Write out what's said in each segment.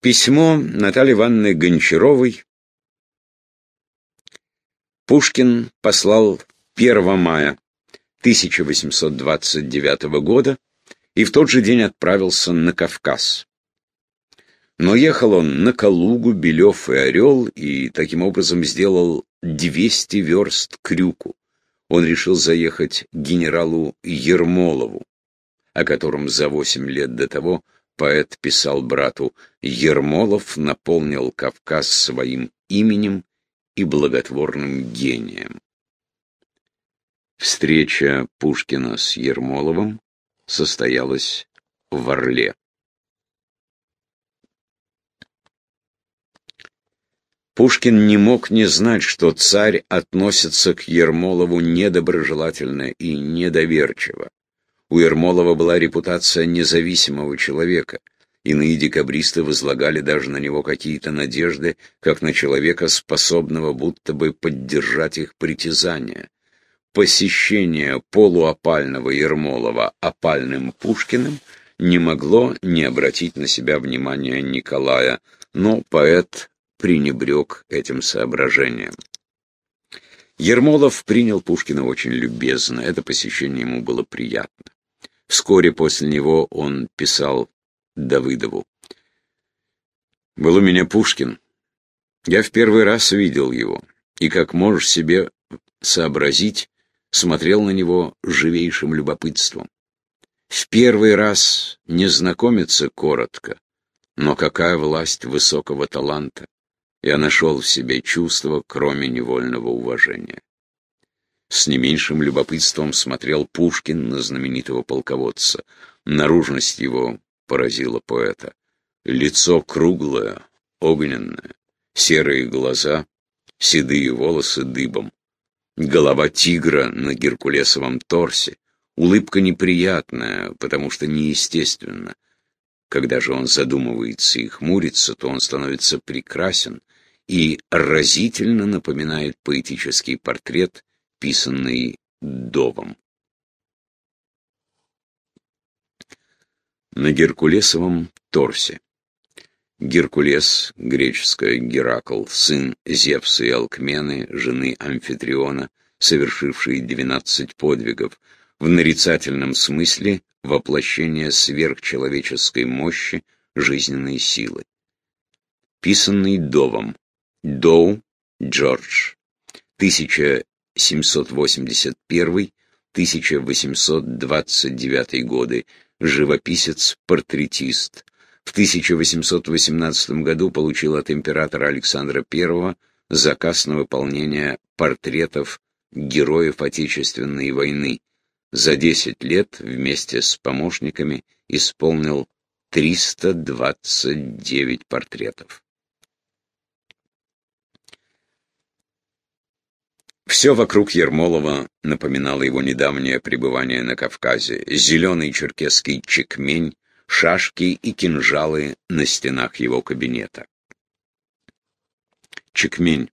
Письмо Натальи Ивановны Гончаровой Пушкин послал 1 мая 1829 года и в тот же день отправился на Кавказ. Но ехал он на Калугу, Белев и Орел, и таким образом сделал 200 верст крюку. Он решил заехать к генералу Ермолову, о котором за восемь лет до того поэт писал брату «Ермолов наполнил Кавказ своим именем и благотворным гением». Встреча Пушкина с Ермоловым состоялась в Орле. Пушкин не мог не знать, что царь относится к Ермолову недоброжелательно и недоверчиво. У Ермолова была репутация независимого человека. Иные декабристы возлагали даже на него какие-то надежды, как на человека, способного будто бы поддержать их притязания. Посещение полуопального Ермолова опальным Пушкиным не могло не обратить на себя внимания Николая, но поэт пренебрег этим соображением. Ермолов принял Пушкина очень любезно, это посещение ему было приятно. Вскоре после него он писал Давыдову. «Был у меня Пушкин. Я в первый раз видел его, и, как можешь себе сообразить, смотрел на него живейшим любопытством. В первый раз не знакомиться коротко, но какая власть высокого таланта я нашел в себе чувство, кроме невольного уважения. С не меньшим любопытством смотрел Пушкин на знаменитого полководца. Наружность его поразила поэта. Лицо круглое, огненное, серые глаза, седые волосы дыбом. Голова тигра на геркулесовом торсе, улыбка неприятная, потому что неестественна. Когда же он задумывается и хмурится, то он становится прекрасен и разительно напоминает поэтический портрет, писанный Довом. На Геркулесовом торсе. Геркулес, греческое Геракл, сын Зевса и Алкмены, жены Амфитриона, совершивший двенадцать подвигов, в нарицательном смысле воплощение сверхчеловеческой мощи, жизненной силы. Писанный Довом. Доу Джордж. 1781-1829 годы. Живописец-портретист. В 1818 году получил от императора Александра I заказ на выполнение портретов героев Отечественной войны. За 10 лет вместе с помощниками исполнил 329 портретов. Все вокруг Ермолова напоминало его недавнее пребывание на Кавказе. Зеленый черкесский чекмень, шашки и кинжалы на стенах его кабинета. Чекмень.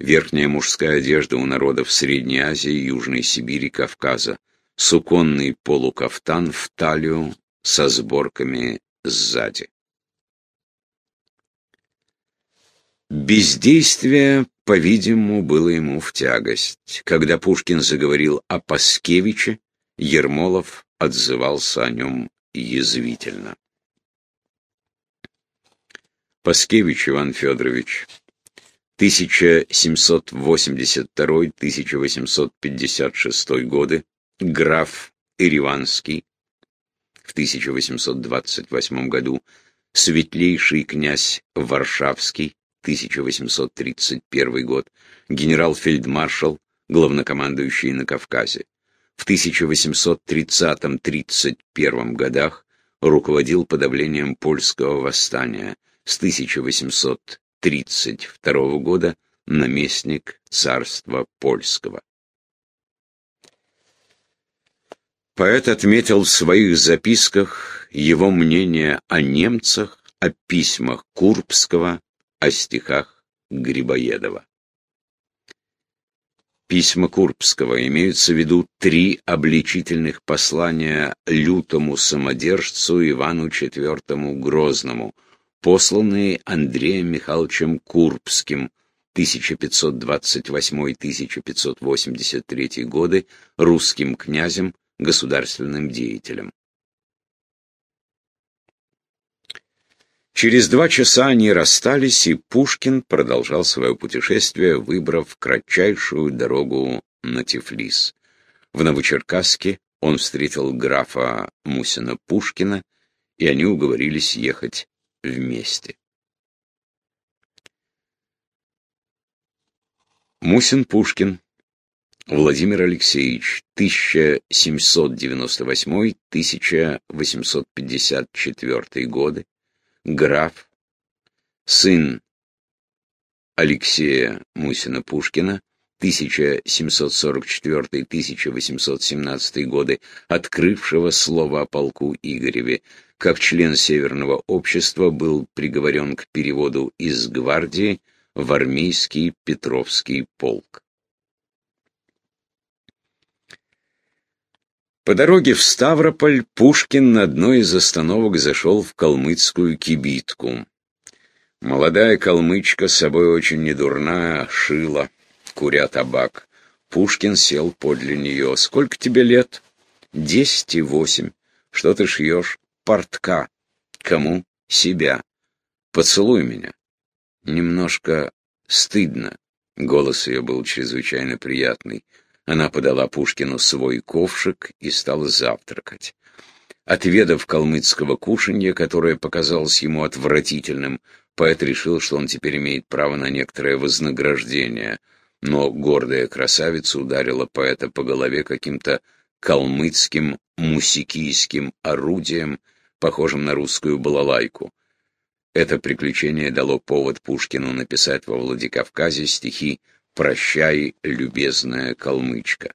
Верхняя мужская одежда у народов Средней Азии, Южной Сибири, Кавказа. Суконный полукафтан в талию со сборками сзади. Бездействие, по-видимому, было ему в тягость. Когда Пушкин заговорил о Паскевиче, Ермолов отзывался о нем язвительно. Паскевич Иван Федорович, 1782-1856 годы, граф Ириванский, в 1828 году светлейший князь Варшавский, 1831 год, генерал-фельдмаршал, главнокомандующий на Кавказе. В 1830-31 годах руководил подавлением польского восстания. С 1832 года наместник царства польского. Поэт отметил в своих записках его мнение о немцах, о письмах Курбского, о стихах Грибоедова. Письма Курбского имеются в виду три обличительных послания лютому самодержцу Ивану IV Грозному, посланные Андреем Михайловичем Курбским 1528-1583 годы русским князем, государственным деятелем. Через два часа они расстались, и Пушкин продолжал свое путешествие, выбрав кратчайшую дорогу на Тифлис. В Новочеркасске он встретил графа Мусина Пушкина, и они уговорились ехать вместе. Мусин Пушкин Владимир Алексеевич, 1798-1854 годы, граф, сын Алексея Мусина-Пушкина, 1744-1817 годы, открывшего слово о полку Игореве, как член Северного общества был приговорен к переводу из гвардии в армейский Петровский полк. По дороге в Ставрополь Пушкин на одной из остановок зашел в калмыцкую кибитку. Молодая калмычка с собой очень недурная, шила, куря табак. Пушкин сел подле нее. «Сколько тебе лет?» «Десять и восемь. Что ты шьешь?» «Портка». «Кому?» «Себя». «Поцелуй меня». Немножко стыдно. Голос ее был чрезвычайно приятный. Она подала Пушкину свой ковшик и стала завтракать. Отведав калмыцкого кушанья, которое показалось ему отвратительным, поэт решил, что он теперь имеет право на некоторое вознаграждение. Но гордая красавица ударила поэта по голове каким-то калмыцким мусикийским орудием, похожим на русскую балалайку. Это приключение дало повод Пушкину написать во Владикавказе стихи «Прощай, любезная калмычка».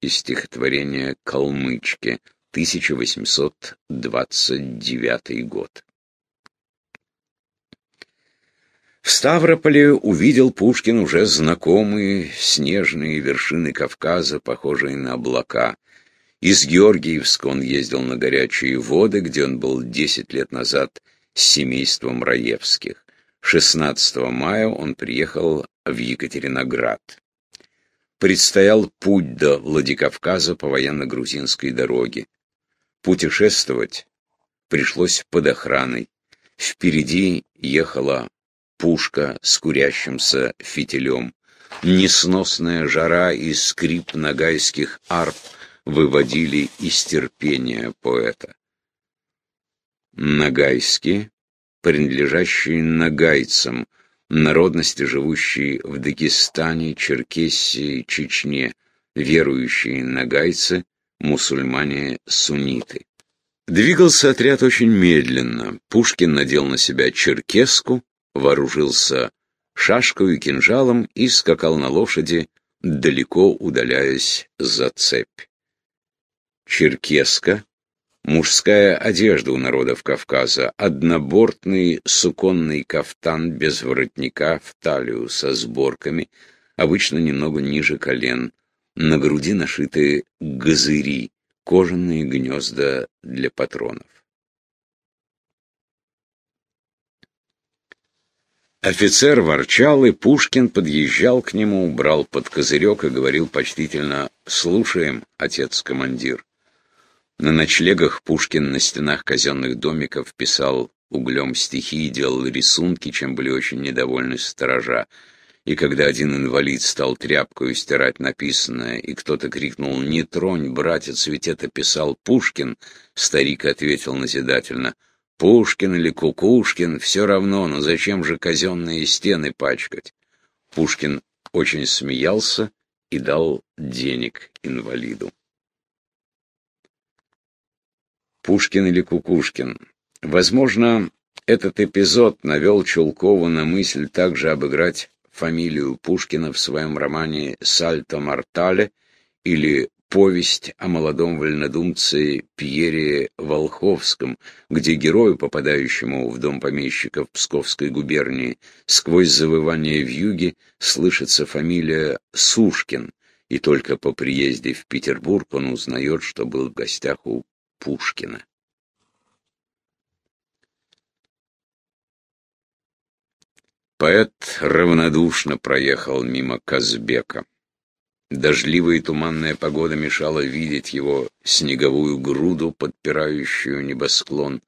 Из стихотворения «Калмычки», 1829 год. В Ставрополе увидел Пушкин уже знакомые снежные вершины Кавказа, похожие на облака. Из Георгиевска он ездил на горячие воды, где он был десять лет назад с семейством Раевских. 16 мая он приехал в Екатериноград. Предстоял путь до Владикавказа по военно-грузинской дороге. Путешествовать пришлось под охраной. Впереди ехала пушка с курящимся фитилем. Несносная жара и скрип нагайских арп выводили из терпения поэта. Нагайские принадлежащие нагайцам, народности, живущие в Дагестане, Черкесии, Чечне, верующие нагайцы, мусульмане-сунниты. Двигался отряд очень медленно. Пушкин надел на себя черкеску, вооружился шашкой и кинжалом и скакал на лошади, далеко удаляясь за цепь. Черкеска Мужская одежда у народов Кавказа, однобортный суконный кафтан без воротника в талию со сборками, обычно немного ниже колен, на груди нашиты газыри, кожаные гнезда для патронов. Офицер ворчал, и Пушкин подъезжал к нему, брал под козырек и говорил почтительно «Слушаем, отец-командир». На ночлегах Пушкин на стенах казенных домиков писал углем стихи и делал рисунки, чем были очень недовольны сторожа. И когда один инвалид стал тряпкой стирать написанное, и кто-то крикнул «Не тронь, братец, ведь это писал Пушкин», старик ответил назидательно «Пушкин или Кукушкин, все равно, но зачем же казенные стены пачкать?» Пушкин очень смеялся и дал денег инвалиду. Пушкин или Кукушкин. Возможно, этот эпизод навел Чулкову на мысль также обыграть фамилию Пушкина в своем романе «Сальто Мортале» или повесть о молодом вольнодумце Пьере Волховском, где герою, попадающему в дом помещика в Псковской губернии, сквозь завывание вьюги слышится фамилия Сушкин, и только по приезде в Петербург он узнает, что был в гостях у Пушкина. Поэт равнодушно проехал мимо Казбека. Дождливая и туманная погода мешала видеть его снеговую груду, подпирающую небосклон.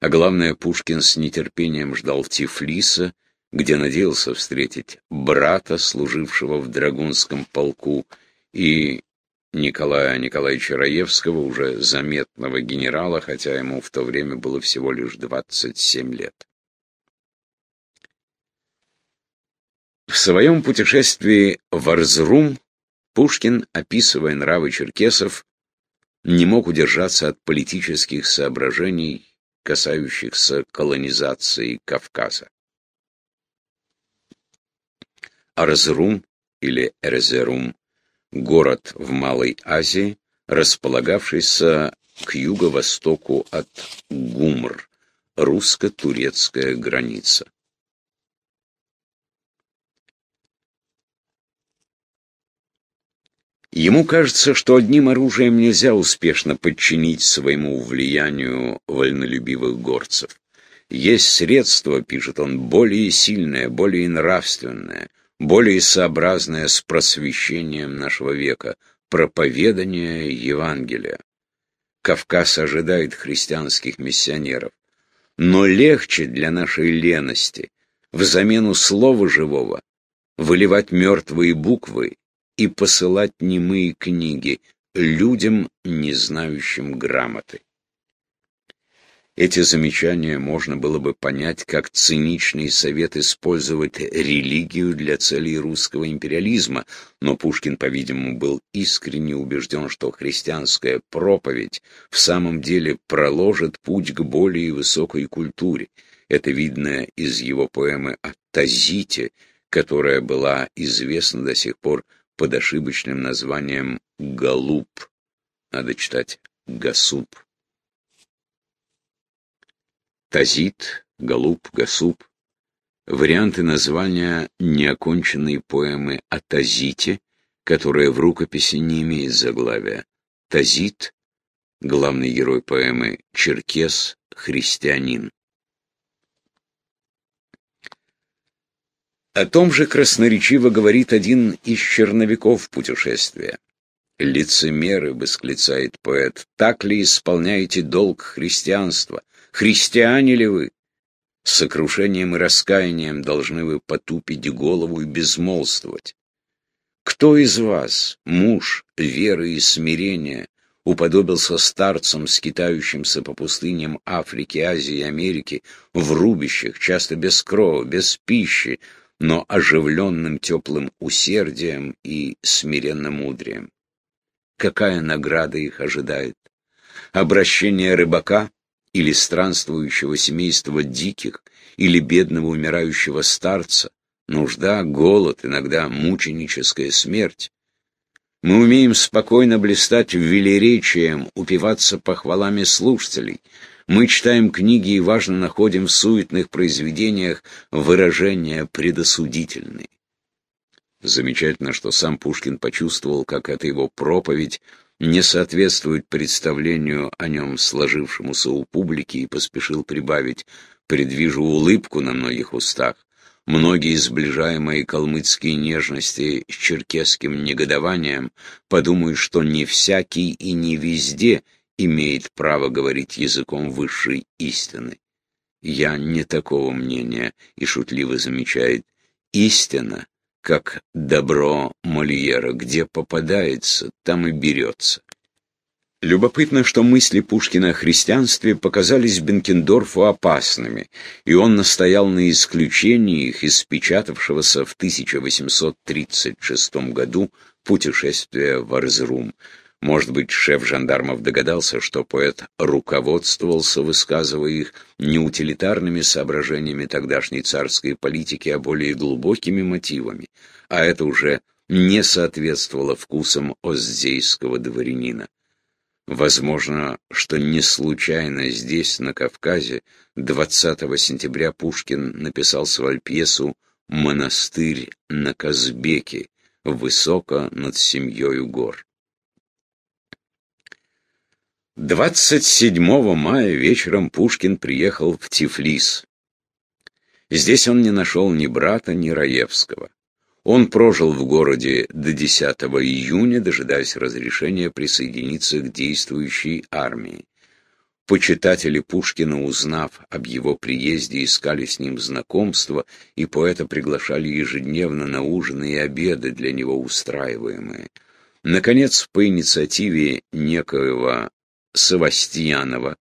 А главное, Пушкин с нетерпением ждал Тифлиса, где надеялся встретить брата, служившего в Драгунском полку, и Николая Николаевича Раевского, уже заметного генерала, хотя ему в то время было всего лишь 27 лет. В своем путешествии в Арзрум Пушкин, описывая нравы черкесов, не мог удержаться от политических соображений, касающихся колонизации Кавказа. Арзрум или Эрзерум – город в Малой Азии, располагавшийся к юго-востоку от Гумр, русско-турецкая граница. Ему кажется, что одним оружием нельзя успешно подчинить своему влиянию вольнолюбивых горцев. Есть средство, пишет он, более сильное, более нравственное, более сообразное с просвещением нашего века – проповедание Евангелия. Кавказ ожидает христианских миссионеров. Но легче для нашей лености в замену слова живого выливать мертвые буквы и посылать немые книги людям, не знающим грамоты. Эти замечания можно было бы понять как циничный совет использовать религию для целей русского империализма, но Пушкин, по-видимому, был искренне убежден, что христианская проповедь в самом деле проложит путь к более высокой культуре. Это видно из его поэмы о Тазите, которая была известна до сих пор под ошибочным названием «Галуп». Надо читать «Гасуп». Тазит, Галуп, Гасуп — варианты названия неоконченной поэмы о Тазите, которая в рукописи не имеет заглавия. Тазит — главный герой поэмы «Черкес, христианин». О том же красноречиво говорит один из черновиков путешествия. «Лицемеры», — восклицает поэт, — «так ли исполняете долг христианства? Христиане ли вы? С сокрушением и раскаянием должны вы потупить голову и безмолвствовать. Кто из вас, муж веры и смирения, уподобился старцам, скитающимся по пустыням Африки, Азии и Америки, в рубищах, часто без крова, без пищи, но оживленным теплым усердием и смиренным мудрием. Какая награда их ожидает? Обращение рыбака или странствующего семейства диких, или бедного умирающего старца, нужда, голод, иногда мученическая смерть. Мы умеем спокойно блистать велеречием, упиваться похвалами слушателей — мы читаем книги и важно находим в суетных произведениях выражения предосудительные. Замечательно, что сам Пушкин почувствовал, как эта его проповедь не соответствует представлению о нем сложившемуся у публики и поспешил прибавить «предвижу улыбку на многих устах». Многие, сближая мои калмыцкие нежности с черкесским негодованием, подумают, что не всякий и не везде – имеет право говорить языком высшей истины. Я не такого мнения, и шутливо замечает, истина, как добро Мольера, где попадается, там и берется. Любопытно, что мысли Пушкина о христианстве показались Бенкендорфу опасными, и он настоял на исключении их из печатавшегося в 1836 году путешествия в Арзрум. Может быть, шеф жандармов догадался, что поэт руководствовался, высказывая их, не утилитарными соображениями тогдашней царской политики, а более глубокими мотивами, а это уже не соответствовало вкусам оздзейского дворянина. Возможно, что не случайно здесь, на Кавказе, 20 сентября Пушкин написал свою пьесу «Монастырь на Казбеке», высоко над семьей гор. 27 мая вечером Пушкин приехал в Тифлис. Здесь он не нашел ни брата, ни Раевского. Он прожил в городе до 10 июня, дожидаясь разрешения присоединиться к действующей армии. Почитатели Пушкина, узнав об его приезде, искали с ним знакомства, и поэта приглашали ежедневно на ужины и обеды для него устраиваемые. Наконец, по инициативе некоего Савастьянова,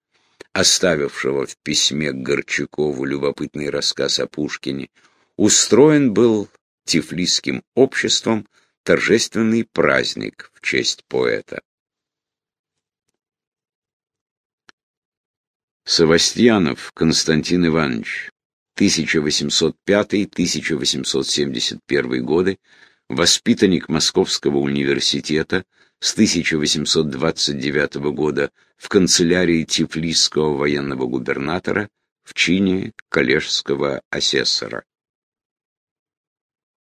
оставившего в письме к Горчакову любопытный рассказ о Пушкине, устроен был Тифлисским обществом торжественный праздник в честь поэта. Савастьянов Константин Иванович, 1805-1871 годы, воспитанник Московского университета, с 1829 года в канцелярии Тифлисского военного губернатора в чине коллежского асессора.